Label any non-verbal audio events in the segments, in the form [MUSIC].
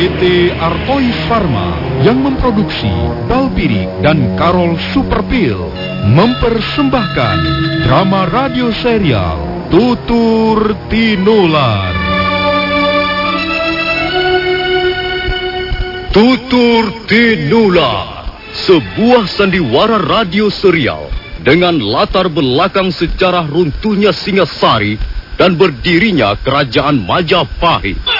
PT Artois Pharma yang memproduksi Balpirik dan Karol Superpil mempersembahkan drama radio serial Tutur Tinular. Tutur Tinular, sebuah sandiwara radio serial dengan latar belakang sejarah runtuhnya Singasari dan berdirinya Kerajaan Majapahit.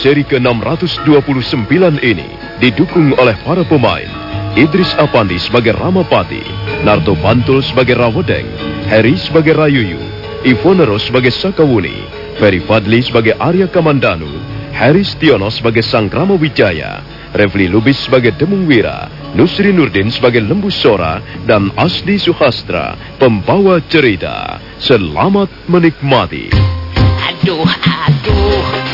Seri ke-629 ini didukung oleh para pemain Idris Apandi sebagai Ramapati, Narto Bantul sebagai Rawedeng, Heri sebagai Rayuyu, Ivonero sebagai Sakawuni, Ferry Fadli sebagai Arya Kamandanu, Harry Stiono sebagai Sang Rama Wijaya, Refli Lubis sebagai Demung Wira, Nusri Nurdin sebagai Lembu Sora, dan Asli Suhastra, pembawa cerita. Selamat menikmati. Aduh, aduh,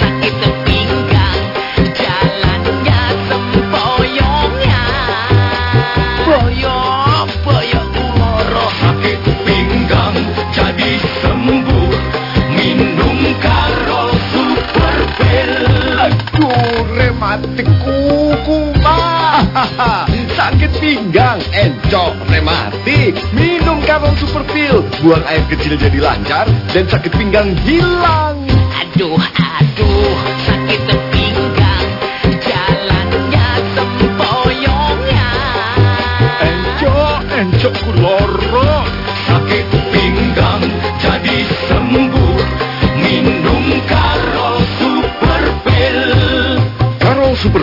Pak. [LAUGHS] Sakit pinggang, encok, rematik. Minum Karol Super Pill. Buang air kecil jadi lancar dan sakit pinggang hilang. Aduh, aduh, sakit pinggang, jalannya sempoyongnya. Encok, encok kuloro. Sakit pinggang jadi sembuh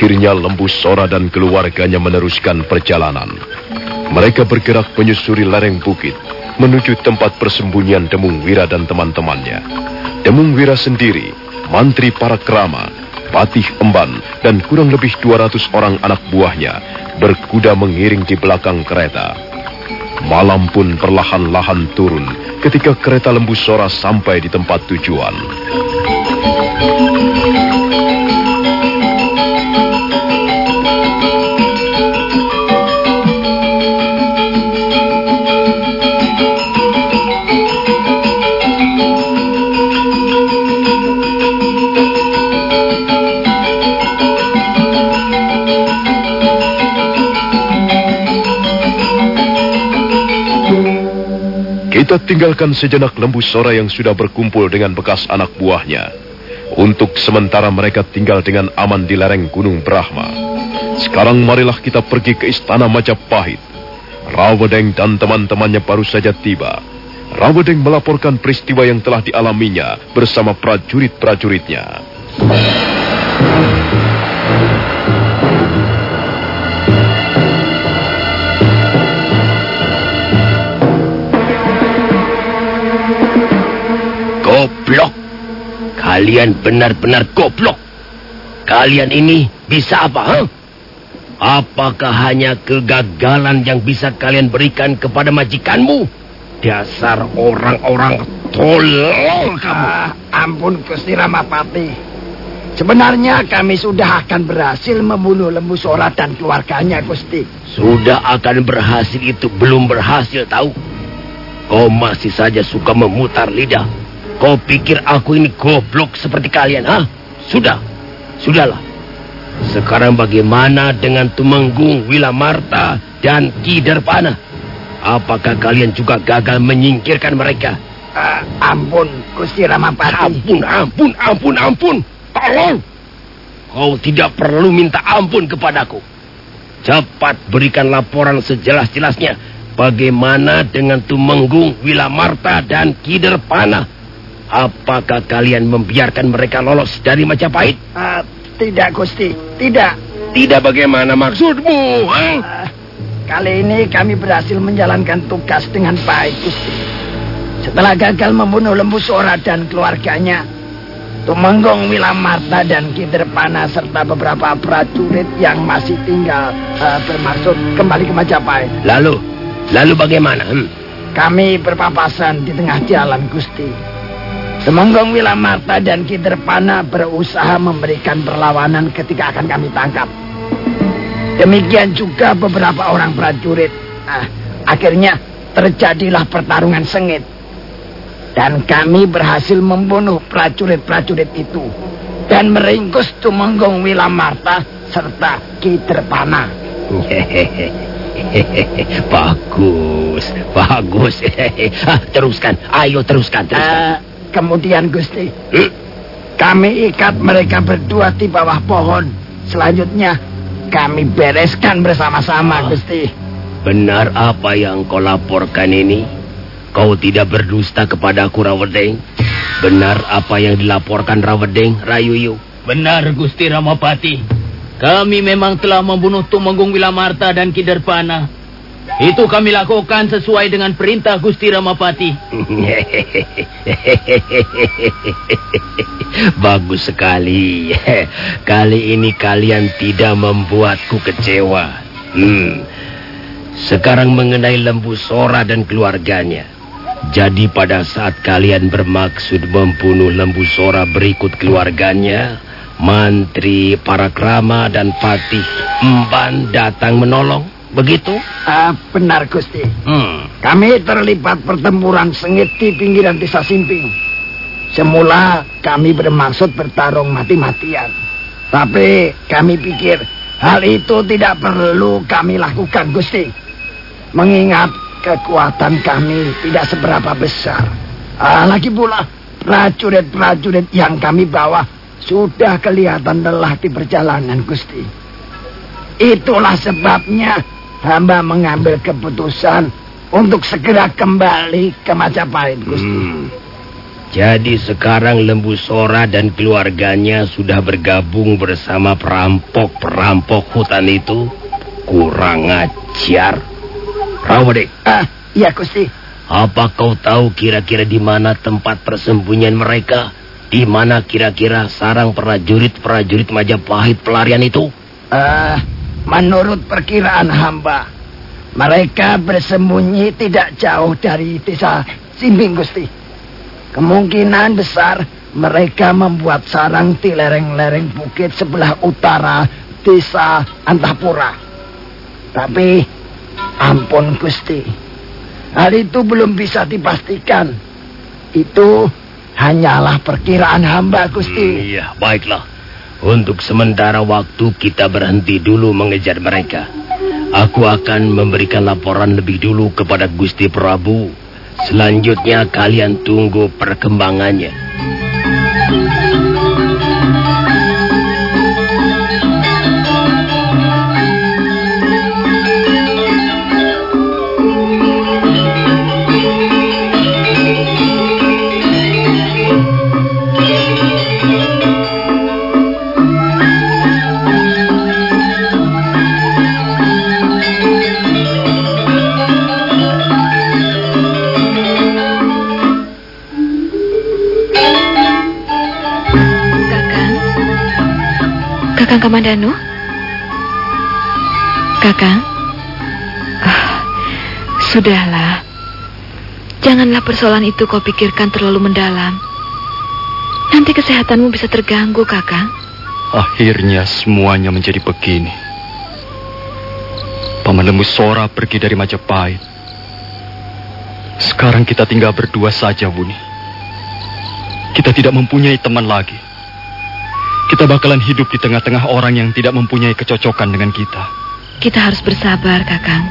Akhirnya Lembu Sora dan keluarganya meneruskan perjalanan. Mereka bergerak menyusuri lereng bukit menuju tempat persembunyian Demung Wira dan teman-temannya. Demung Wira sendiri, mantri para kerama, Patih Emban, dan kurang lebih 200 orang anak buahnya berkuda mengiring di belakang kereta. Malam pun perlahan-lahan turun ketika kereta Lembu Sora sampai di tempat tujuan. Kita tinggalkan sejenak lembu sora yang sudah berkumpul dengan bekas anak buahnya. Untuk sementara mereka tinggal dengan aman di lereng Gunung Brahma. Sekarang marilah kita pergi ke istana Majapahit. Rawedeng dan teman-temannya baru saja tiba. Rawedeng melaporkan peristiwa yang telah dialaminya bersama prajurit-prajuritnya. Goblok. Kalian benar-benar goblok. Kalian ini bisa apa, ha? Apakah hanya kegagalan yang bisa kalian berikan kepada majikanmu? Dasar orang-orang tolol kamu. Ah, ampun Gusti Ramapati. Sebenarnya kami sudah akan berhasil membunuh lembu sora dan keluarganya, Gusti. Sudah akan berhasil itu belum berhasil tahu. Kau masih saja suka memutar lidah. Kau pikir aku ini goblok seperti kalian, ha? Sudah, sudahlah. Sekarang bagaimana dengan Tumenggung, Wilamarta, dan Kiderpana? Apakah kalian juga gagal menyingkirkan mereka? Ah, ampun, Gusti Ramapati. Ampun, ampun, ampun, ampun. Tolong. Kau tidak perlu minta ampun kepadaku. Cepat berikan laporan sejelas-jelasnya. Bagaimana dengan Tumenggung, Wilamarta, dan Kiderpana? Apakah kalian membiarkan mereka lolos dari Majapahit? Ah, tidak, Gusti. Tidak. Tidak bagaimana maksudmu? ha? Ah, kali ini kami berhasil menjalankan tugas dengan baik, Gusti. Setelah gagal membunuh lembu sora dan keluarganya, Tumenggung Wilamarta dan Kiderpana serta beberapa prajurit yang masih tinggal ah, bermaksud kembali ke Majapahit. Lalu, lalu bagaimana? hmm? Kami berpapasan di tengah jalan, Gusti. Temenggung Wilamarta dan Kiderpana berusaha memberikan perlawanan ketika akan kami tangkap. Demikian juga beberapa orang prajurit. Ah, akhirnya terjadilah pertarungan sengit. Dan kami berhasil membunuh prajurit-prajurit itu. Dan meringkus Tumenggung Wilamarta serta Kiderpana. [LAUGHS] bagus, bagus. [LAUGHS] Ah, teruskan, ayo teruskan, teruskan. Ah, kemudian Gusti? Kami ikat mereka berdua di bawah pohon. Selanjutnya, kami bereskan bersama-sama, Gusti. Benar apa yang kau laporkan ini? Kau tidak berdusta kepadaku, Rawedeng. Benar apa yang dilaporkan Rawedeng, Rayuyu. Benar Gusti Ramapati. Kami memang telah membunuh Tumenggung Wilamarta dan Kiderpana. Itu kami lakukan sesuai dengan perintah Gusti Ramapati. [LAUGHS] Bagus sekali. Kali ini kalian tidak membuatku kecewa. Hmm. Sekarang mengenai lembu Sora dan keluarganya. Jadi pada saat kalian bermaksud membunuh lembu Sora berikut keluarganya, mantri, para krama dan patih Emban datang menolong. Begitu? Ah, benar, Gusti. Hmm. Kami terlibat pertempuran sengit di pinggiran desa Simping. Semula kami bermaksud bertarung mati-matian. Tapi kami pikir hal itu tidak perlu kami lakukan, Gusti. Mengingat kekuatan kami tidak seberapa besar. Ah, lagi pula, prajurit-prajurit yang kami bawa sudah kelihatan lelah di perjalanan, Gusti. Itulah sebabnya hamba mengambil keputusan untuk segera kembali ke Majapahit, Gusti. Hmm. Jadi sekarang Lembu Sora dan keluarganya sudah bergabung bersama perampok-perampok hutan itu. Kurang ajar. Rawade, Ah, iya, Gusti. apa kau tahu kira-kira di mana tempat persembunyian mereka? Di mana kira-kira sarang prajurit-prajurit Majapahit pelarian itu? Ah, menurut perkiraan hamba, mereka bersembunyi tidak jauh dari desa Simbing, Gusti. Kemungkinan besar mereka membuat sarang di lereng-lereng bukit sebelah utara desa Antapura. Tapi, ampun Gusti, hal itu belum bisa dipastikan. Itu hanyalah perkiraan hamba, Gusti. Iya, baiklah. Untuk sementara waktu kita berhenti dulu mengejar mereka. Aku akan memberikan laporan lebih dulu kepada Gusti Prabu. Selanjutnya kalian tunggu perkembangannya. Kakang Kamandanu? Kakang? Ah, sudahlah. Janganlah persoalan itu kau pikirkan terlalu mendalam. Nanti kesehatanmu bisa terganggu, Kakang. Akhirnya semuanya menjadi begini. Paman Lembu Sora pergi dari Majapahit. Sekarang kita tinggal berdua saja, Buni. Kita tidak mempunyai teman lagi. Kita bakalan hidup di tengah-tengah orang yang tidak mempunyai kecocokan dengan kita. Kita harus bersabar, Kakang.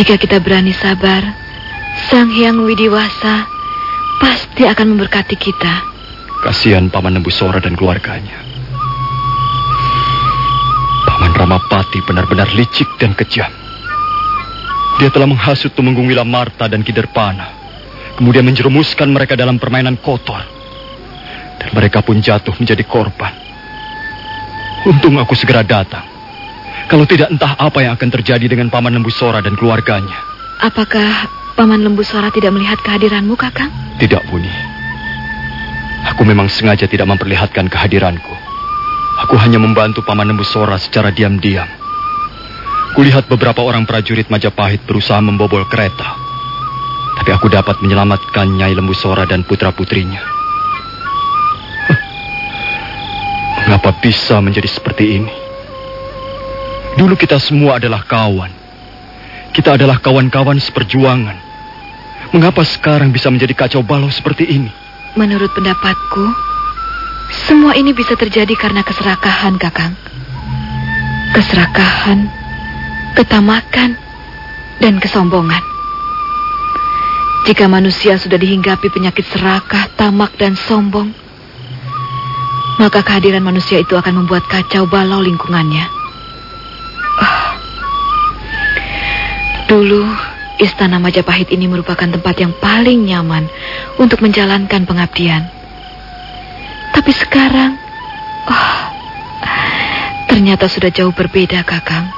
Jika kita berani sabar, Sang Hyang Widiwasa pasti akan memberkati kita. Kasihan Paman Lembu Sora dan keluarganya. Paman Ramapati benar-benar licik dan kejam. Dia telah menghasut Tumenggung Wilamarta dan Kiderpana. Kemudian menjerumuskan mereka dalam permainan kotor. Dan mereka pun jatuh menjadi korban. Untung aku segera datang. Kalau tidak entah apa yang akan terjadi dengan Paman Lembu Sora dan keluarganya. Apakah Paman Lembu Sora tidak melihat kehadiranmu, Kakang? Tidak, Buni. Aku memang sengaja tidak memperlihatkan kehadiranku. Aku hanya membantu Paman Lembu Sora secara diam-diam. Kulihat beberapa orang prajurit Majapahit berusaha membobol kereta. Tapi aku dapat menyelamatkan Nyai Lembu Sora dan putra-putrinya. Mengapa bisa menjadi seperti ini? Dulu kita semua adalah kawan. Kita adalah kawan-kawan seperjuangan. Mengapa sekarang bisa menjadi kacau balau seperti ini? Menurut pendapatku, semua ini bisa terjadi karena keserakahan, Kakang. Keserakahan, ketamakan, dan kesombongan. Jika manusia sudah dihinggapi penyakit serakah, tamak, dan sombong, maka kehadiran manusia itu akan membuat kacau balau lingkungannya. Ah. Dulu, Istana Majapahit ini merupakan tempat yang paling nyaman untuk menjalankan pengabdian. Tapi sekarang, oh, ternyata sudah jauh berbeda, Kakang.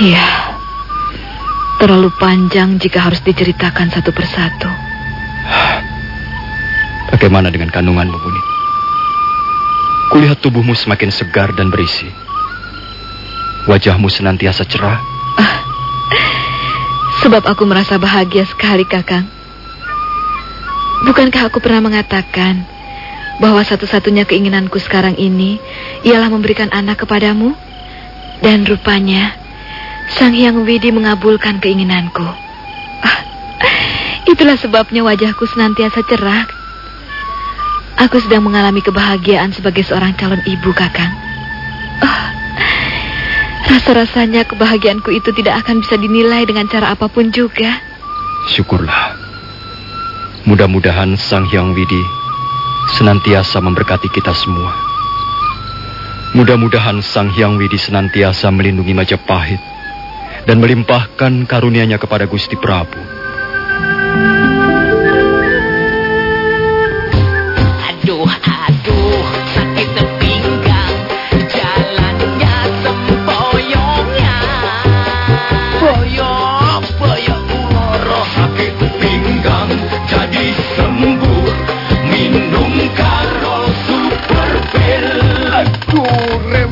Iya, terlalu panjang jika harus diceritakan satu persatu. Bagaimana dengan kandunganmu, Buni? Kulihat tubuhmu semakin segar dan berisi. Wajahmu senantiasa cerah. Ah, sebab aku merasa bahagia sekali, Kakang. Bukankah aku pernah mengatakan bahwa satu-satunya keinginanku sekarang ini ialah memberikan anak kepadamu? Dan rupanya Sang Hyang Widi mengabulkan keinginanku. Ah, itulah sebabnya wajahku senantiasa cerah. Aku sedang mengalami kebahagiaan sebagai seorang calon ibu, Kakang. Ah, Rasa-rasanya kebahagiaanku itu tidak akan bisa dinilai dengan cara apa pun juga. Syukurlah. Mudah-mudahan Sang Hyang Widi senantiasa memberkati kita semua. Mudah-mudahan Sang Hyang Widi senantiasa melindungi Majapahit dan melimpahkan karunia-Nya kepada Gusti Prabu.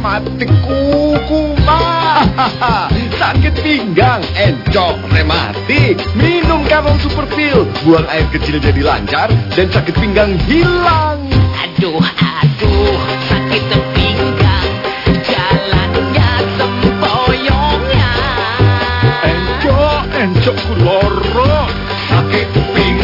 Rematik kuku. [LAUGHS] Sakit pinggang, encok, rematik. Minum Karol Super Pill. Buang air kecil jadi lancar dan sakit pinggang hilang. Aduh, aduh, sakit pinggang, jalannya sempoyongnya. Encok, encok kuloro. Sakit pinggang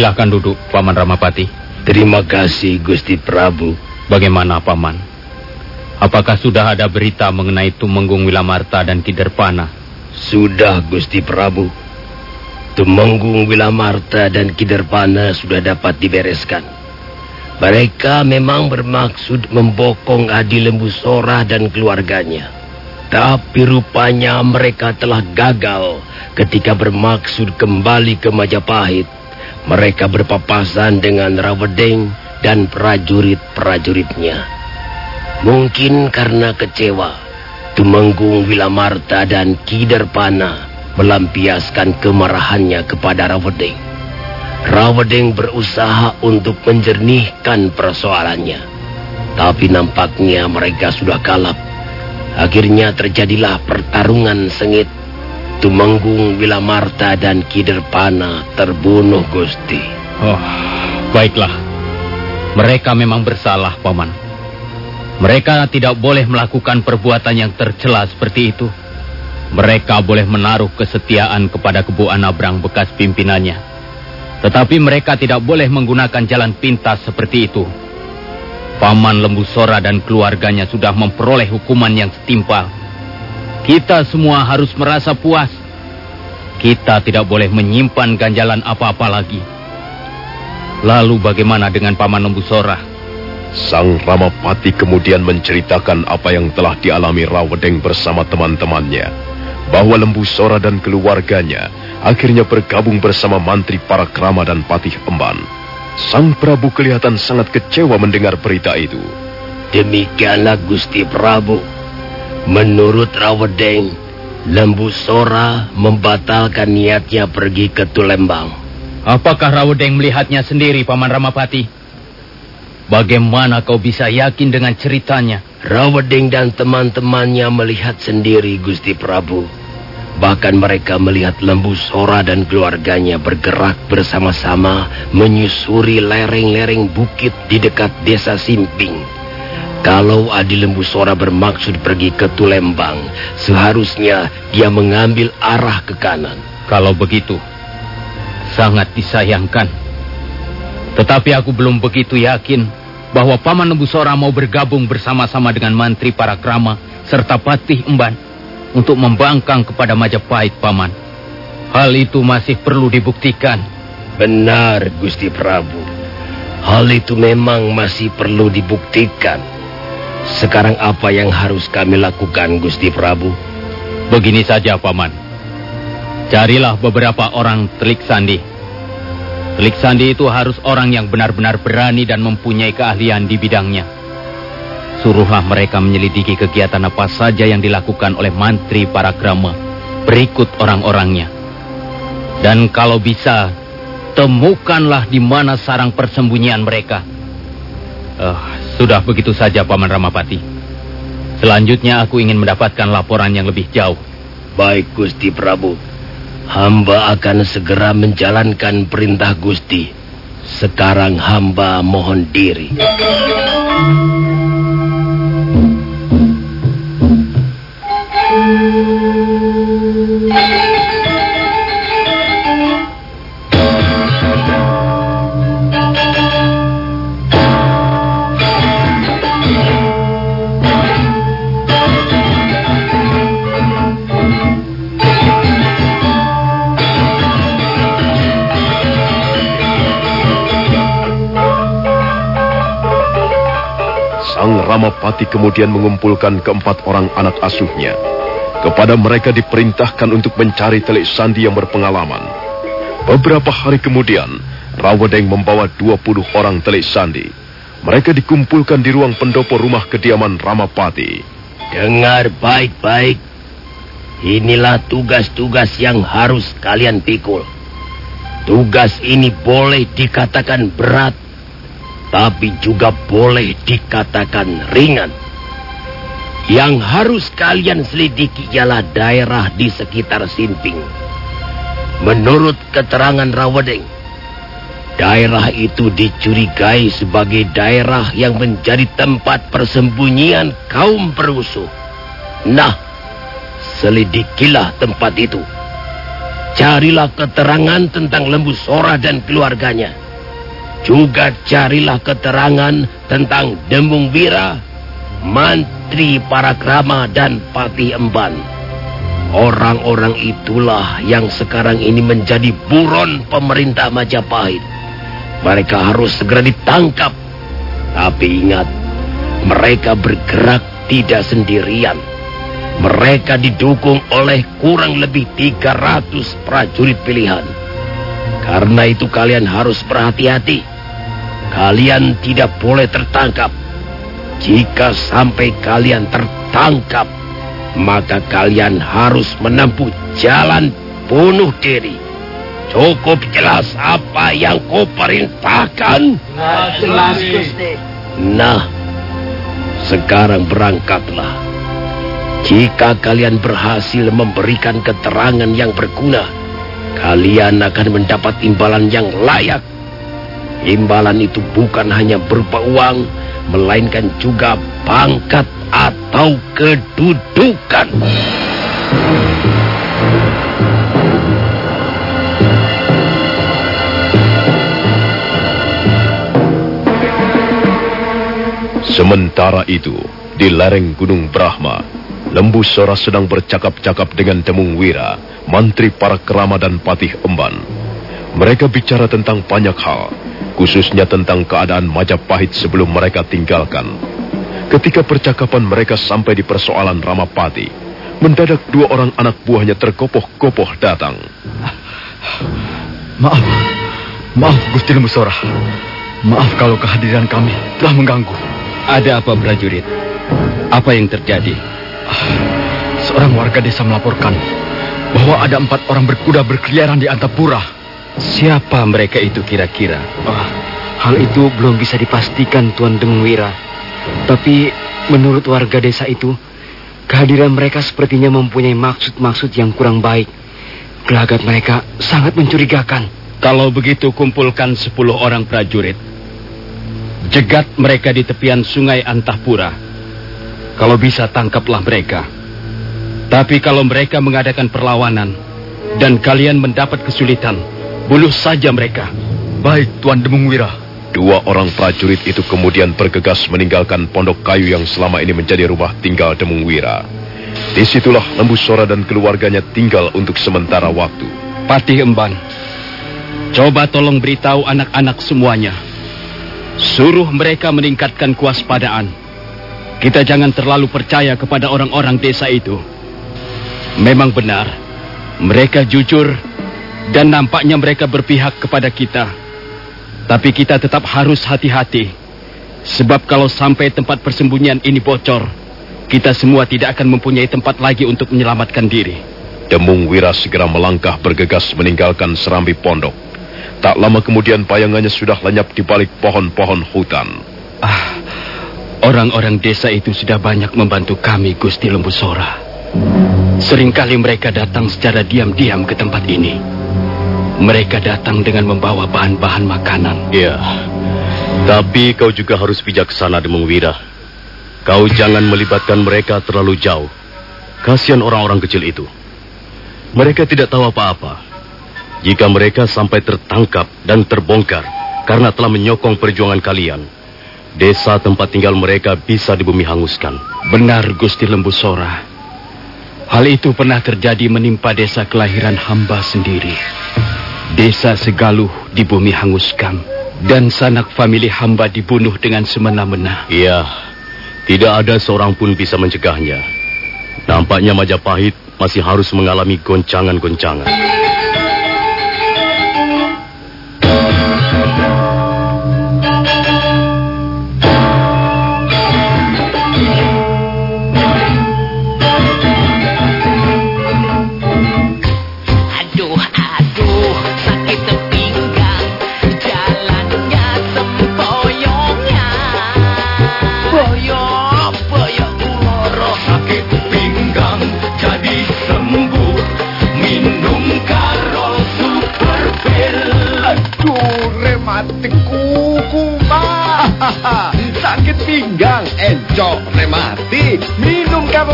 Silakan duduk, Paman Ramapati. Terima kasih, Gusti Prabu. Bagaimana, Paman? Apakah sudah ada berita mengenai Tumenggung Wilamarta dan Kiderpana? Sudah, Gusti Prabu. Tumenggung Wilamarta dan Kiderpana sudah dapat dibereskan. Mereka memang bermaksud membokong Adi Lembu Sora dan keluarganya. Tapi rupanya mereka telah gagal ketika bermaksud kembali ke Majapahit. Mereka berpapasan dengan Rawedeng dan prajurit-prajuritnya. Mungkin karena kecewa, Tumenggung Wilamarta dan Kiderpana melampiaskan kemarahannya kepada Rawedeng. Rawedeng berusaha untuk menjernihkan persoalannya. Tapi nampaknya mereka sudah kalap. Akhirnya terjadilah pertarungan sengit. Tumenggung Wilamarta dan Kiderpana terbunuh Gusti. Oh, baiklah. Mereka memang bersalah, Paman. Mereka tidak boleh melakukan perbuatan yang tercela seperti itu. Mereka boleh menaruh kesetiaan kepada Kebu Anabrang bekas pimpinannya. Tetapi mereka tidak boleh menggunakan jalan pintas seperti itu. Paman Lembu Sora dan keluarganya sudah memperoleh hukuman yang setimpal. Kita semua harus merasa puas. Kita tidak boleh menyimpan ganjalan apa-apa lagi. Lalu bagaimana dengan Paman Lembu Sora? Sang Ramapati kemudian menceritakan apa yang telah dialami Rawedeng bersama teman-temannya. Bahwa Lembu Sora dan keluarganya akhirnya bergabung bersama mantri para krama dan patih emban. Sang Prabu kelihatan sangat kecewa mendengar berita itu. Demikianlah Gusti Prabu. Menurut Rawedeng, Lembu Sora membatalkan niatnya pergi ke Tulembang. Apakah Rawedeng melihatnya sendiri, Paman Ramapati? Bagaimana kau bisa yakin dengan ceritanya? Rawedeng dan teman-temannya melihat sendiri Gusti Prabu. Bahkan mereka melihat Lembu Sora dan keluarganya bergerak bersama-sama menyusuri lereng-lereng bukit di dekat desa Simping. Kalau Adi Lembu Sora bermaksud pergi ke Tulembang, seharusnya dia mengambil arah ke kanan. Kalau begitu, sangat disayangkan. Tetapi aku belum begitu yakin bahwa Paman Lembu Sora mau bergabung bersama-sama dengan mantri para krama serta patih emban untuk membangkang kepada Majapahit, Paman. Hal itu masih perlu dibuktikan. Benar, Gusti Prabu. Hal itu memang masih perlu dibuktikan. Sekarang apa yang harus kami lakukan, Gusti Prabu? Begini saja, Paman. Carilah beberapa orang telik sandi. Telik sandi itu harus orang yang benar-benar berani dan mempunyai keahlian di bidangnya. Suruhlah mereka menyelidiki kegiatan apa saja yang dilakukan oleh mantri para grama berikut orang-orangnya. Dan kalau bisa, temukanlah di mana sarang persembunyian mereka. Eh, sudah begitu saja, Paman Ramapati. Selanjutnya aku ingin mendapatkan laporan yang lebih jauh. Baik, Gusti Prabu. Hamba akan segera menjalankan perintah Gusti. Sekarang hamba mohon diri. Ramapati kemudian mengumpulkan keempat orang anak asuhnya. Kepada mereka diperintahkan untuk mencari telik sandi yang berpengalaman. Beberapa hari kemudian, Rawedeng membawa 20 orang telik sandi. Mereka dikumpulkan di ruang pendopo rumah kediaman Ramapati. Dengar baik-baik. Inilah tugas-tugas yang harus kalian pikul. Tugas ini boleh dikatakan berat, tapi juga boleh dikatakan ringan. Yang harus kalian selidiki ialah daerah di sekitar Simping. Menurut keterangan Rawedeng, daerah itu dicurigai sebagai daerah yang menjadi tempat persembunyian kaum perusuh. Nah, selidikilah tempat itu. Carilah keterangan tentang Lembu Sora dan keluarganya. Juga carilah keterangan tentang Demung Wira, Mantri Parakrama dan Pati Emban. Orang-orang itulah yang sekarang ini menjadi buron pemerintah Majapahit. Mereka harus segera ditangkap. Tapi ingat, mereka bergerak tidak sendirian. Mereka didukung oleh kurang lebih 300 prajurit pilihan. Karena itu kalian harus berhati-hati. Kalian tidak boleh tertangkap. Jika sampai kalian tertangkap, maka kalian harus menempuh jalan bunuh diri. Cukup jelas apa yang kau perintahkan? Jelas, Gusti. Nah, sekarang berangkatlah. Jika kalian berhasil memberikan keterangan yang berguna, kalian akan mendapat imbalan yang layak. Imbalan itu bukan hanya berupa uang, melainkan juga pangkat atau kedudukan. Sementara itu, di lereng Gunung Brahma, Lembu Sora sedang bercakap-cakap dengan Demung Wira, mantri para kerama dan patih emban. Mereka bicara tentang banyak hal, khususnya tentang keadaan Majapahit sebelum mereka tinggalkan. Ketika percakapan mereka sampai di persoalan Ramapati, mendadak dua orang anak buahnya tergopoh-gopoh datang. Maaf, maaf Gusti Lembu Sora. Maaf kalau kehadiran kami telah mengganggu. Ada apa prajurit? Apa yang terjadi? Seorang warga desa melaporkan bahwa ada empat orang berkuda berkeliaran di Antapura. Siapa mereka itu kira-kira? Oh, hal itu belum bisa dipastikan Tuan Demwira. Tapi menurut warga desa itu, kehadiran mereka sepertinya mempunyai maksud-maksud yang kurang baik. Gelagat mereka sangat mencurigakan. Kalau begitu kumpulkan sepuluh orang prajurit. Jegat mereka di tepian sungai Antahpura. Kalau bisa tangkaplah mereka. Tapi kalau mereka mengadakan perlawanan dan kalian mendapat kesulitan, bunuh saja mereka. Baik, Tuan Demung Wira. Dua orang prajurit itu kemudian bergegas meninggalkan pondok kayu yang selama ini menjadi rumah tinggal Demung Wira. Di situlah Lembu Sora dan keluarganya tinggal untuk sementara waktu. Patih Emban, coba tolong beritahu anak-anak semuanya. Suruh mereka meningkatkan kewaspadaan. Kita jangan terlalu percaya kepada orang-orang desa itu. Memang benar, mereka jujur dan nampaknya mereka berpihak kepada kita. Tapi kita tetap harus hati-hati. Sebab kalau sampai tempat persembunyian ini bocor, kita semua tidak akan mempunyai tempat lagi untuk menyelamatkan diri. Demung Wira segera melangkah bergegas meninggalkan serambi pondok. Tak lama kemudian bayangannya sudah lenyap di balik pohon-pohon hutan. Ah, orang-orang desa itu sudah banyak membantu kami, Gusti Lembu Sora. Seringkali mereka datang secara diam-diam ke tempat ini. Mereka datang dengan membawa bahan-bahan makanan. Ya, tapi kau juga harus bijaksana, Demung Wira. Kau jangan melibatkan mereka terlalu jauh. Kasihan orang-orang kecil itu. Mereka tidak tahu apa-apa. Jika mereka sampai tertangkap dan terbongkar karena telah menyokong perjuangan kalian, desa tempat tinggal mereka bisa di bumi hanguskan. Benar, Gusti Lembu Sora. Hal itu pernah terjadi menimpa desa kelahiran hamba sendiri. Desa Segaluh di bumi hanguskan. Dan sanak famili hamba dibunuh dengan semena-mena. Iya, tidak ada seorang pun bisa mencegahnya. Nampaknya Majapahit masih harus mengalami goncangan-goncangan.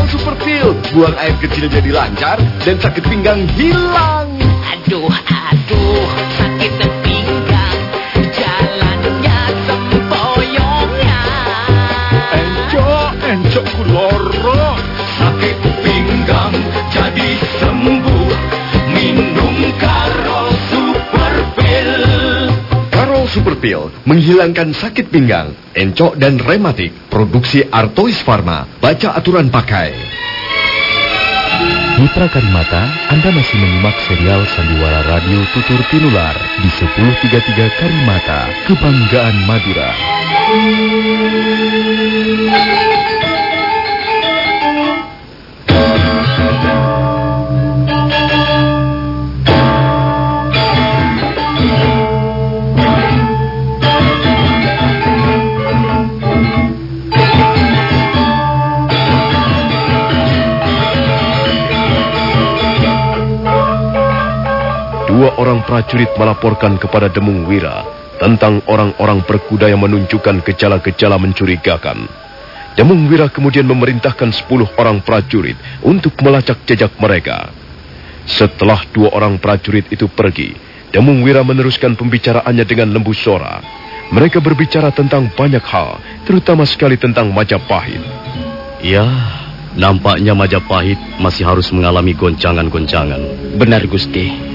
Super Pill. Buang air kecil jadi lancar dan sakit pinggang hilang. Aduh, aduh, sakit pinggang Jalannya sempoyongnya Encok, encok kuloro. Super Pill menghilangkan sakit pinggang, encok dan rematik. Produksi Artois Pharma. Baca aturan pakai. Mitra Karimata, Anda masih menyimak serial Sandiwara Radio Tutur Tinular di 1033 Karimata, Kebanggaan Madura. Dua orang prajurit melaporkan kepada Demung Wira tentang orang-orang berkuda yang menunjukkan gejala-gejala mencurigakan. Demung Wira kemudian memerintahkan sepuluh orang prajurit untuk melacak jejak mereka. Setelah dua orang prajurit itu pergi, Demung Wira meneruskan pembicaraannya dengan lembu sora. Mereka berbicara tentang banyak hal, terutama sekali tentang Majapahit. Ya, nampaknya Majapahit masih harus mengalami goncangan-goncangan. Benar Gusti.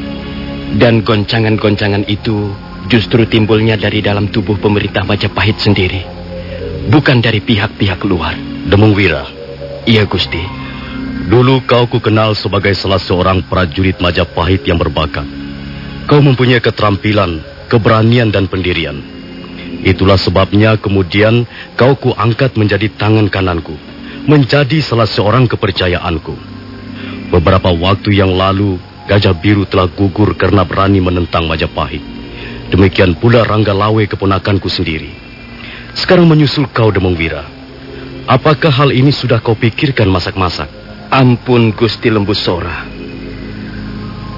Dan goncangan-goncangan itu justru timbulnya dari dalam tubuh pemerintah Majapahit sendiri. Bukan dari pihak-pihak luar. Demung Wira, Iya Gusti. dulu kau ku kenal sebagai salah seorang prajurit Majapahit yang berbakat. Kau mempunyai keterampilan, keberanian dan pendirian. Itulah sebabnya kemudian kau ku angkat menjadi tangan kananku, menjadi salah seorang kepercayaanku. Beberapa waktu yang lalu, Gajah Biru telah gugur karena berani menentang Majapahit. Demikian pula Rangga Lawe keponakanku sendiri. Sekarang menyusul kau Demung Wira. Apakah hal ini sudah kau pikirkan masak-masak? Ampun Gusti Lembu Sora.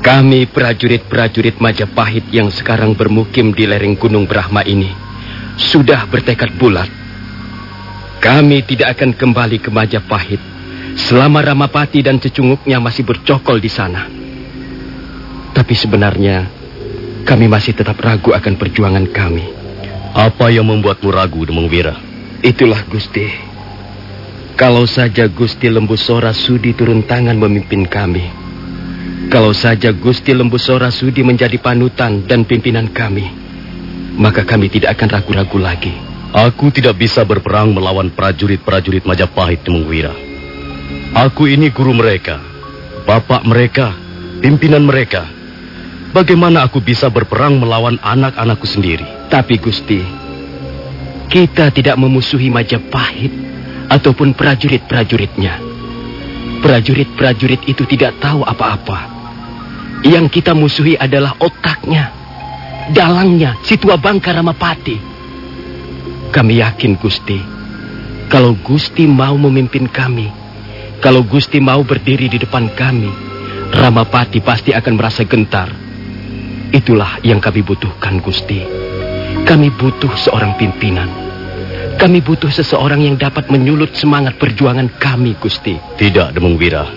Kami prajurit-prajurit Majapahit yang sekarang bermukim di lereng Gunung Brahma ini sudah bertekad bulat. Kami tidak akan kembali ke Majapahit selama Ramapati dan cecunguknya masih bercokol di sana. Tapi sebenarnya kami masih tetap ragu akan perjuangan kami. Apa yang membuatmu ragu Demung Wira? Itulah Gusti. Kalau saja Gusti Lembu Sora sudi turun tangan memimpin kami. Kalau saja Gusti Lembu Sora sudi menjadi panutan dan pimpinan kami. Maka kami tidak akan ragu-ragu lagi. Aku tidak bisa berperang melawan prajurit-prajurit Majapahit Demung Wira. Aku ini guru mereka, bapak mereka, pimpinan mereka. Bagaimana aku bisa berperang melawan anak-anakku sendiri? Tapi Gusti, kita tidak memusuhi Majapahit ataupun prajurit-prajuritnya. Prajurit-prajurit itu tidak tahu apa-apa. Yang kita musuhi adalah otaknya, dalangnya, si tua bangka Ramapati. Kami yakin Gusti, kalau Gusti mau memimpin kami, kalau Gusti mau berdiri di depan kami, Ramapati pasti akan merasa gentar. Itulah yang kami butuhkan, Gusti. Kami butuh seorang pimpinan. Kami butuh seseorang yang dapat menyulut semangat perjuangan kami, Gusti. Tidak, Demung Wira.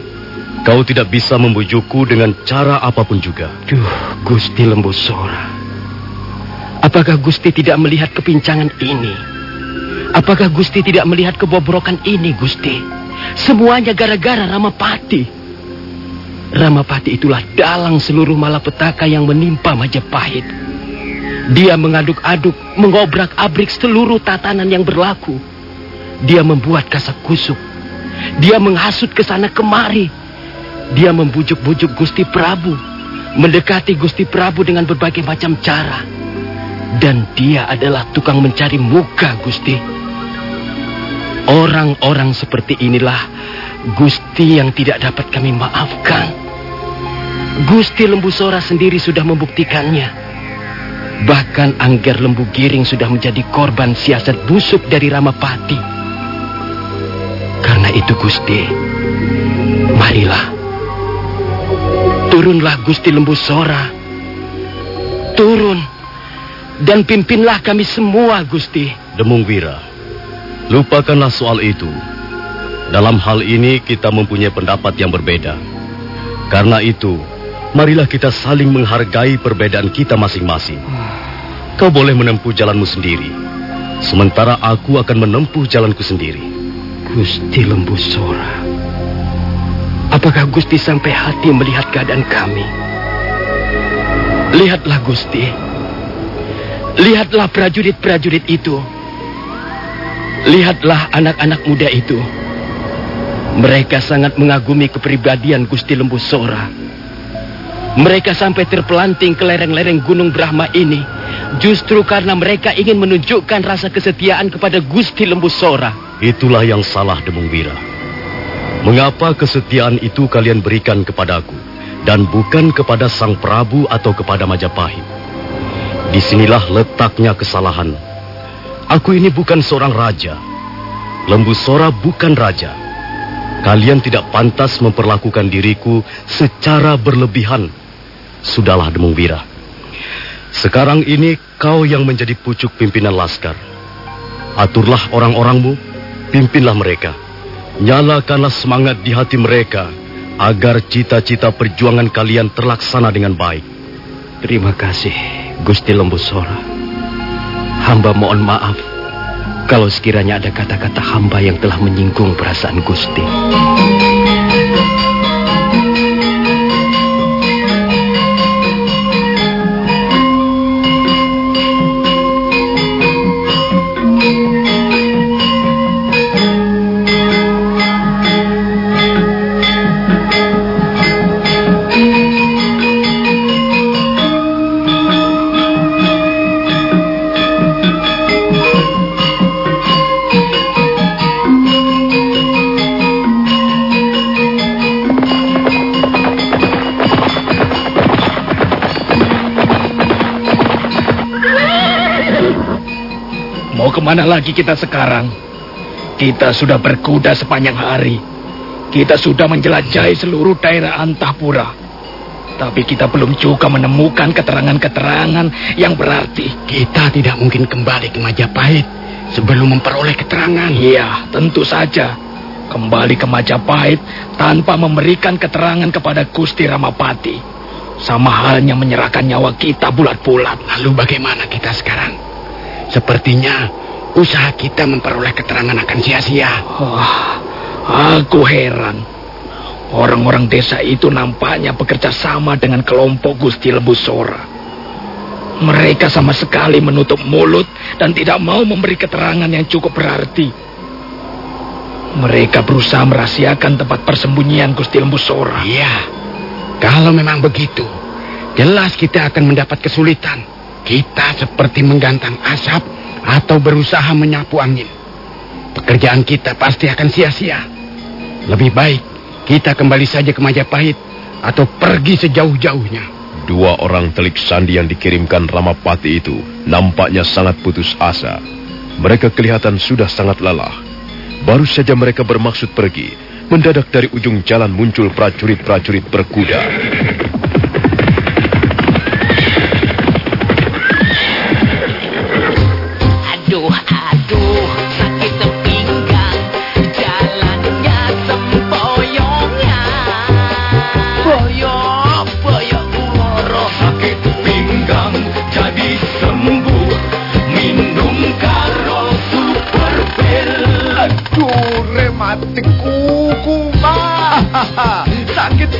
Kau tidak bisa membujukku dengan cara apa pun juga. Duh, Gusti Lembu Sora. Apakah Gusti tidak melihat kepincangan ini? Apakah Gusti tidak melihat kebobrokan ini, Gusti? Semuanya gara-gara Ramapati. Ramapati itulah dalang seluruh malapetaka yang menimpa Majapahit. Dia mengaduk-aduk, mengobrak-abrik seluruh tatanan yang berlaku. Dia membuat kasak kusuk. Dia menghasut ke sana kemari. Dia membujuk-bujuk Gusti Prabu. Mendekati Gusti Prabu dengan berbagai macam cara. Dan dia adalah tukang mencari muka, Gusti. Orang-orang seperti inilah Gusti yang tidak dapat kami maafkan. Gusti Lembu Sora sendiri sudah membuktikannya. Bahkan Angger Lembu Giring sudah menjadi korban siasat busuk dari Ramapati. Karena itu Gusti, marilah. Turunlah Gusti Lembu Sora. Turun. Dan pimpinlah kami semua Gusti. Demung Wira, lupakanlah soal itu. Dalam hal ini kita mempunyai pendapat yang berbeda. Karena itu, marilah kita saling menghargai perbedaan kita masing-masing. Kau boleh menempuh jalanmu sendiri, sementara aku akan menempuh jalanku sendiri. Gusti Lembu Sora. Apakah Gusti sampai hati melihat keadaan kami? Lihatlah Gusti. Lihatlah prajurit-prajurit itu. Lihatlah anak-anak muda itu. Mereka sangat mengagumi kepribadian Gusti Lembu Sora. Mereka sampai terpelanting ke lereng-lereng Gunung Brahma ini justru karena mereka ingin menunjukkan rasa kesetiaan kepada Gusti Lembu Sora. Itulah yang salah Demung Wira. Mengapa kesetiaan itu kalian berikan kepadaku dan bukan kepada Sang Prabu atau kepada Majapahit? Di sinilah letaknya kesalahan. Aku ini bukan seorang raja. Lembu Sora bukan raja. Kalian tidak pantas memperlakukan diriku secara berlebihan. Sudahlah Demung Wira. Sekarang ini kau yang menjadi pucuk pimpinan laskar. Aturlah orang-orangmu, pimpinlah mereka. Nyalakanlah semangat di hati mereka agar cita-cita perjuangan kalian terlaksana dengan baik. Terima kasih, Gusti Lembu Sora. Hamba mohon maaf kalau sekiranya ada kata-kata hamba yang telah menyinggung perasaan Gusti. Ke mana lagi kita sekarang? Kita sudah berkuda sepanjang hari. Kita sudah menjelajahi seluruh daerah Antahpura. Tapi kita belum juga menemukan keterangan-keterangan yang berarti. Kita tidak mungkin kembali ke Majapahit sebelum memperoleh keterangan. Iya, tentu saja. Kembali ke Majapahit tanpa memberikan keterangan kepada Gusti Ramapati. Sama halnya menyerahkan nyawa kita bulat-bulat. Lalu bagaimana kita sekarang? Sepertinya usaha kita memperoleh keterangan akan sia-sia. Wah, aku heran. Orang-orang desa itu nampaknya bekerja sama dengan kelompok Gusti Lembu Sora. Mereka sama sekali menutup mulut dan tidak mau memberi keterangan yang cukup berarti. Mereka berusaha merahasiakan tempat persembunyian Gusti Lembu Sora. Iya, kalau memang begitu, jelas kita akan mendapat kesulitan. Kita seperti menggantang asap atau berusaha menyapu angin. Pekerjaan kita pasti akan sia-sia. Lebih baik kita kembali saja ke Majapahit atau pergi sejauh-jauhnya. Dua orang telik sandi yang dikirimkan Ramapati itu nampaknya sangat putus asa. Mereka kelihatan sudah sangat lelah. Baru saja mereka bermaksud pergi, mendadak dari ujung jalan muncul prajurit-prajurit berkuda.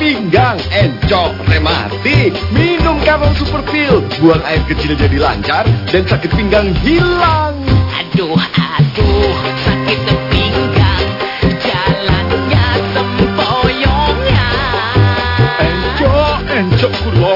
Pinggang, encok, rematik. Minum Karol Super Pill. Buang air kecil jadi lancar dan sakit pinggang hilang. Aduh, aduh, sakit pinggang, jalannya sempoyongnya. Encok, encok kuloro.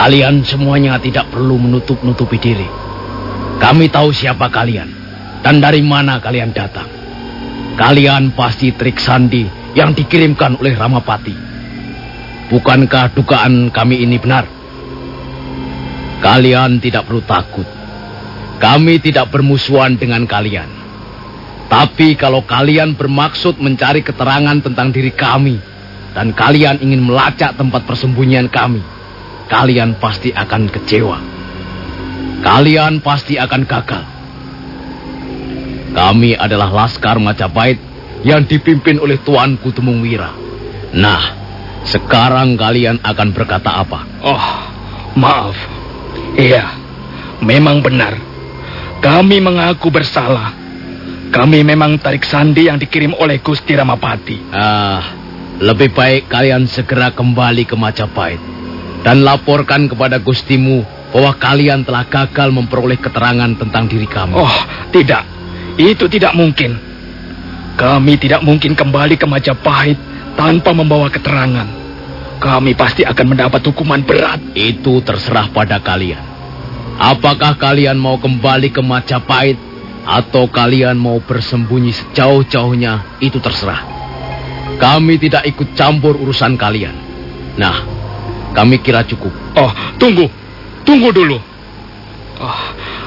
Kalian semuanya tidak perlu menutup-nutupi diri. Kami tahu siapa kalian dan dari mana kalian datang. Kalian pasti trik sandi yang dikirimkan oleh Ramapati. Bukankah dugaan kami ini benar? Kalian tidak perlu takut. Kami tidak bermusuhan dengan kalian. Tapi kalau kalian bermaksud mencari keterangan tentang diri kami dan kalian ingin melacak tempat persembunyian kami, kalian pasti akan kecewa. Kalian pasti akan gagal. Kami adalah Laskar Majapahit yang dipimpin oleh Tuanku Temung Wira. Nah, sekarang kalian akan berkata apa? Oh, maaf. Iya, memang benar. Kami mengaku bersalah. Kami memang tarik sandi yang dikirim oleh Gusti Ramapati. Ah, lebih baik kalian segera kembali ke Majapahit dan laporkan kepada Gustimu bahwa kalian telah gagal memperoleh keterangan tentang diri kami. Oh, tidak. Itu tidak mungkin. Kami tidak mungkin kembali ke Majapahit tanpa membawa keterangan. Kami pasti akan mendapat hukuman berat. Itu terserah pada kalian. Apakah kalian mau kembali ke Majapahit atau kalian mau bersembunyi sejauh-jauhnya, itu terserah. Kami tidak ikut campur urusan kalian. Nah, kami kira cukup. Oh, tunggu. Tunggu dulu. Oh,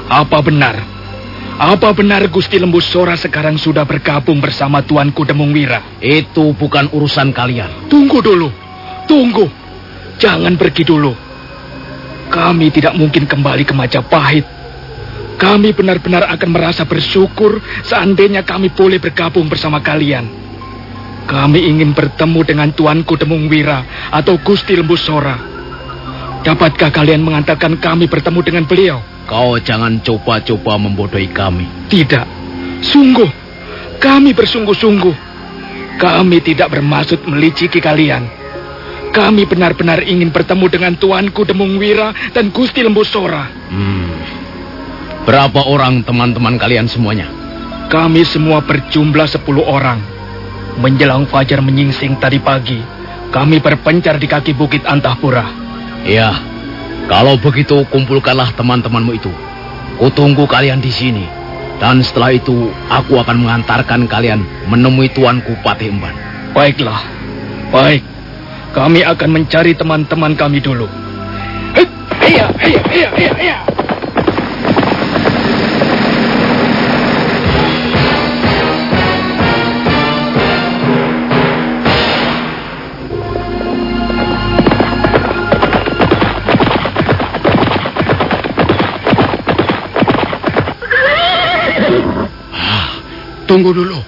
apa benar? Apa benar Gusti Lembu Sora sekarang sudah bergabung bersama Tuanku Demung Wira? Itu bukan urusan kalian. Tunggu dulu. Tunggu. Jangan pergi dulu. Kami tidak mungkin kembali ke Majapahit. Kami benar-benar akan merasa bersyukur seandainya kami boleh bergabung bersama kalian. Kami ingin bertemu dengan Tuanku Demung Wira atau Gusti Lembu Sora. Dapatkah kalian mengantarkan kami bertemu dengan beliau? Kau jangan coba-coba membodohi kami. Tidak. Sungguh. Kami bersungguh-sungguh. Kami tidak bermaksud meliciki kalian. Kami benar-benar ingin bertemu dengan Tuanku Demung Wira dan Gusti Lembu Sora. Hmm. Berapa orang teman-teman kalian semuanya? Kami semua berjumlah 10 orang. Menjelang fajar menyingsing tadi pagi, kami berpencar di kaki bukit Antahpura. Ya, kalau begitu kumpulkanlah teman-temanmu itu. Kutunggu kalian di sini. Dan setelah itu, aku akan mengantarkan kalian menemui Tuanku Patih Emban. Baiklah, baik. Kami akan mencari teman-teman kami dulu. Iya, iya, iya, iya, iya. Tunggu dulu.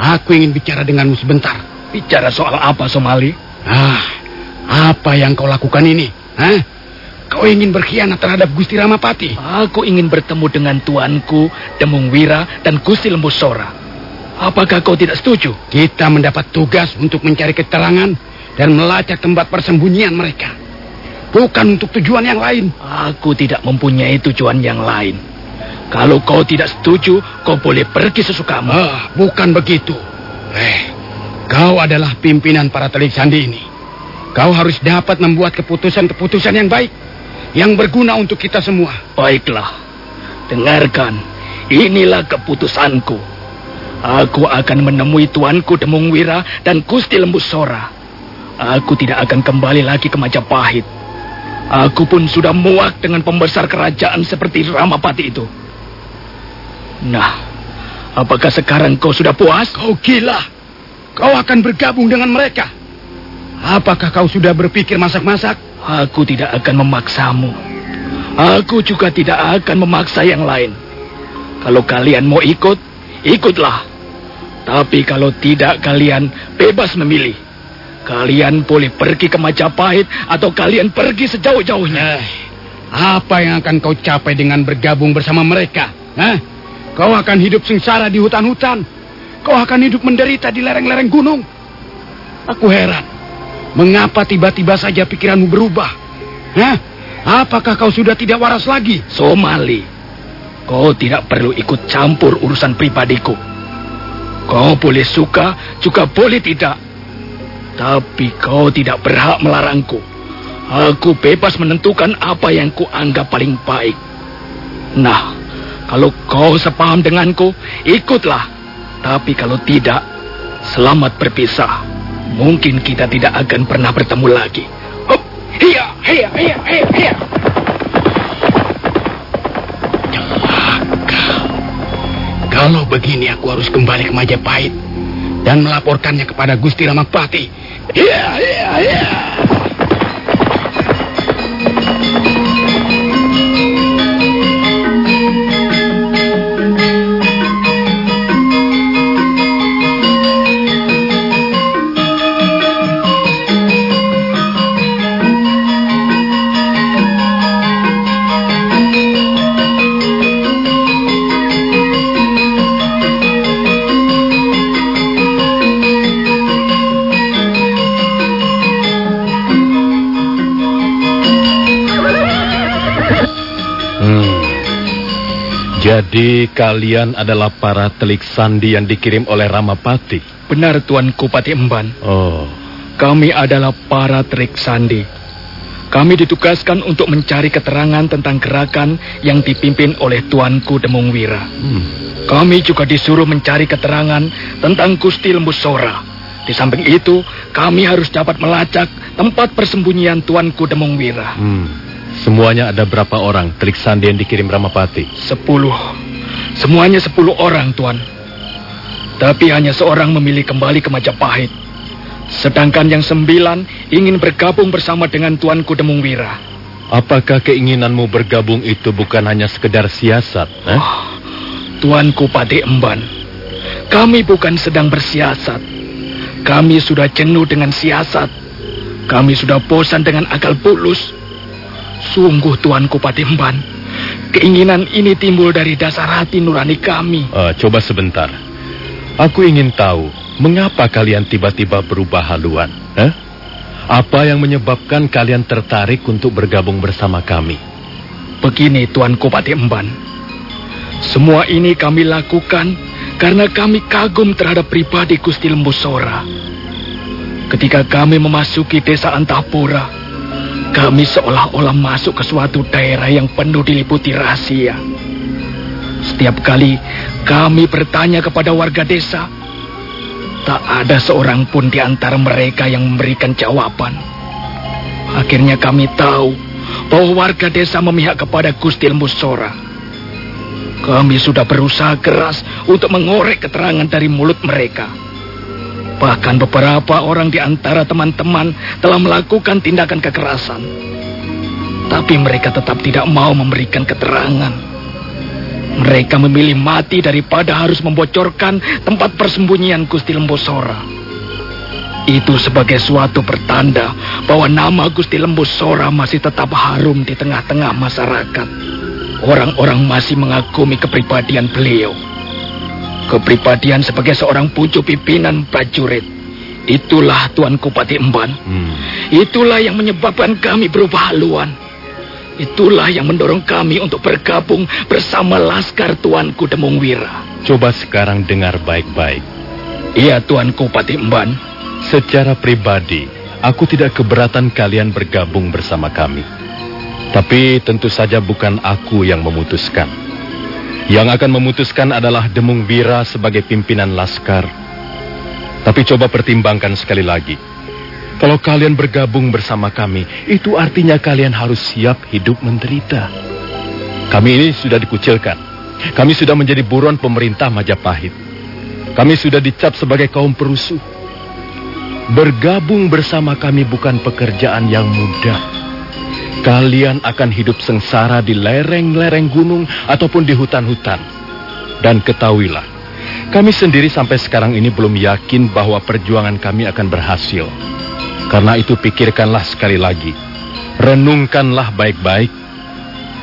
Aku ingin bicara denganmu sebentar. Bicara soal apa, Somali? Ah, apa yang kau lakukan ini? Hah? Kau ingin berkhianat terhadap Gusti Ramapati? Aku ingin bertemu dengan tuanku, Demung Wira, dan Gusti Lembu Sora. Apakah kau tidak setuju? Kita mendapat tugas untuk mencari keterangan dan melacak tempat persembunyian mereka. Bukan untuk tujuan yang lain. Aku tidak mempunyai tujuan yang lain. Kalau kau tidak setuju, kau boleh pergi sesukamu. Ah, bukan begitu. Eh, kau adalah pimpinan para telik sandi ini. Kau harus dapat membuat keputusan-keputusan yang baik. Yang berguna untuk kita semua. Baiklah. Dengarkan. Inilah keputusanku. Aku akan menemui tuanku Demung Wira dan Gusti Lembu Sora. Aku tidak akan kembali lagi ke Majapahit. Aku pun sudah muak dengan pembesar kerajaan seperti Ramapati itu. Nah, apakah sekarang kau sudah puas? Kau gila. Kau akan bergabung dengan mereka. Apakah kau sudah berpikir masak-masak? Aku tidak akan memaksamu. Aku juga tidak akan memaksa yang lain. Kalau kalian mau ikut, ikutlah. Tapi kalau tidak, kalian bebas memilih. Kalian boleh pergi ke Majapahit atau kalian pergi sejauh-jauhnya. Eh, apa yang akan kau capai dengan bergabung bersama mereka? Hah? Kau akan hidup sengsara di hutan-hutan. Kau akan hidup menderita di lereng-lereng gunung. Aku heran. Mengapa tiba-tiba saja pikiranmu berubah? Hah? Apakah kau sudah tidak waras lagi? Somali, kau tidak perlu ikut campur urusan pribadiku. Kau boleh suka, juga boleh tidak. Tapi kau tidak berhak melarangku. Aku bebas menentukan apa yang kuanggap paling baik. Nah, kalau kau sepaham denganku, ikutlah. Tapi kalau tidak, selamat berpisah. Mungkin kita tidak akan pernah bertemu lagi. Hup, hiya, hiya, hiya, hiya, hiya. Kalau begini aku harus kembali ke Majapahit dan melaporkannya kepada Gusti Ramapati. Iya, iya, iya. Jadi kalian adalah para telik sandi yang dikirim oleh Ramapati. Benar Tuanku Pati Emban. Oh, Kami adalah para trik sandi. Kami ditugaskan untuk mencari keterangan tentang gerakan yang dipimpin oleh Tuanku Demung Wira. hmm. Kami juga disuruh mencari keterangan tentang Gusti Lembus Sora. Di samping itu, kami harus dapat melacak tempat persembunyian Tuanku Demung Wira. Hmm. Semuanya ada berapa orang telik sandi yang dikirim Ramapati? Sepuluh. Semuanya sepuluh orang, Tuan. Tapi hanya seorang memilih kembali ke Majapahit. Sedangkan yang sembilan ingin bergabung bersama dengan Tuanku Demung Wira. Apakah keinginanmu bergabung itu bukan hanya sekedar siasat? eh? Tuanku Pati Emban, kami bukan sedang bersiasat. Kami sudah jenuh dengan siasat. Kami sudah bosan dengan akal bulus. Sungguh Tuanku Pati Emban, keinginan ini timbul dari dasar hati nurani kami. Eh, coba sebentar. Aku ingin tahu mengapa kalian tiba-tiba berubah haluan. eh? Apa yang menyebabkan kalian tertarik untuk bergabung bersama kami? Begini Tuanku Pati Emban. Semua ini kami lakukan karena kami kagum terhadap pribadi Gusti Lembusora. Ketika kami memasuki desa Antapura, kami seolah-olah masuk ke suatu daerah yang penuh diliputi rahasia. Setiap kali kami bertanya kepada warga desa, tak ada seorang pun di antara mereka yang memberikan jawaban. Akhirnya kami tahu bahwa warga desa memihak kepada Gusti Lembusora. Kami sudah berusaha keras untuk mengorek keterangan dari mulut mereka. Bahkan beberapa orang di antara teman-teman telah melakukan tindakan kekerasan. Tapi mereka tetap tidak mau memberikan keterangan. Mereka memilih mati daripada harus membocorkan tempat persembunyian Gusti Lembosora. Itu sebagai suatu pertanda bahwa nama Gusti Lembosora masih tetap harum di tengah-tengah masyarakat. Orang-orang masih mengagumi kepribadian beliau. Kepribadian sebagai seorang pucuk pimpinan prajurit. Itulah Tuanku Pati Emban. Hmm. Itulah yang menyebabkan kami berubah haluan. Itulah yang mendorong kami untuk bergabung bersama Laskar Tuanku Demung Wira. Coba sekarang dengar baik-baik. Iya Tuanku Pati Emban. Secara pribadi, aku tidak keberatan kalian bergabung bersama kami. Tapi tentu saja bukan aku yang memutuskan. Yang akan memutuskan adalah Demung Wira sebagai pimpinan laskar. Tapi coba pertimbangkan sekali lagi. Kalau kalian bergabung bersama kami, itu artinya kalian harus siap hidup menderita. Kami ini sudah dikucilkan. Kami sudah menjadi buron pemerintah Majapahit. Kami sudah dicap sebagai kaum perusuh. Bergabung bersama kami bukan pekerjaan yang mudah. Kalian akan hidup sengsara di lereng-lereng gunung ataupun di hutan-hutan. Dan ketahuilah, kami sendiri sampai sekarang ini belum yakin bahwa perjuangan kami akan berhasil. Karena itu pikirkanlah sekali lagi. Renungkanlah baik-baik.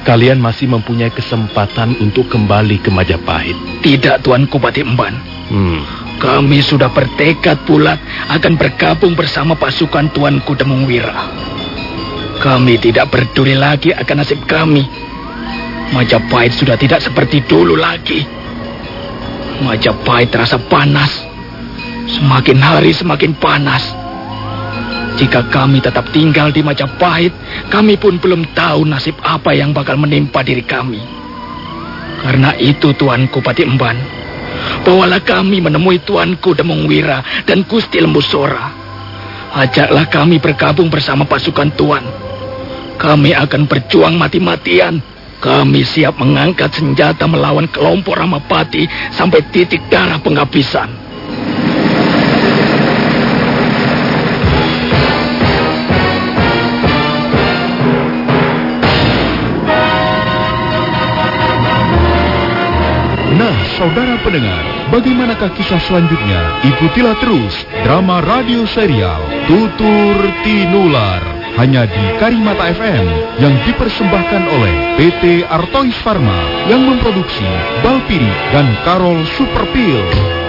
Kalian masih mempunyai kesempatan untuk kembali ke Majapahit. Tidak Tuanku Pati Emban. Hmm. Kami sudah bertekad bulat akan bergabung bersama pasukan Tuanku Demung Wira. Kami tidak peduli lagi akan nasib kami. Majapahit sudah tidak seperti dulu lagi. Majapahit terasa panas. Semakin hari semakin panas. Jika kami tetap tinggal di Majapahit, kami pun belum tahu nasib apa yang bakal menimpa diri kami. Karena itu Tuanku Pati Emban, bawalah kami menemui Tuanku Demung Wira dan Gusti Lembusora. Ajaklah kami bergabung bersama pasukan Tuan. Kami akan berjuang mati-matian. Kami siap mengangkat senjata melawan kelompok Ramapati sampai titik darah penghabisan. Nah, saudara pendengar, bagaimanakah kisah selanjutnya? Ikutilah terus drama radio serial Tutur Tinular hanya di Karimata FM yang dipersembahkan oleh PT Artois Pharma yang memproduksi Balpiri dan Karol Superpil.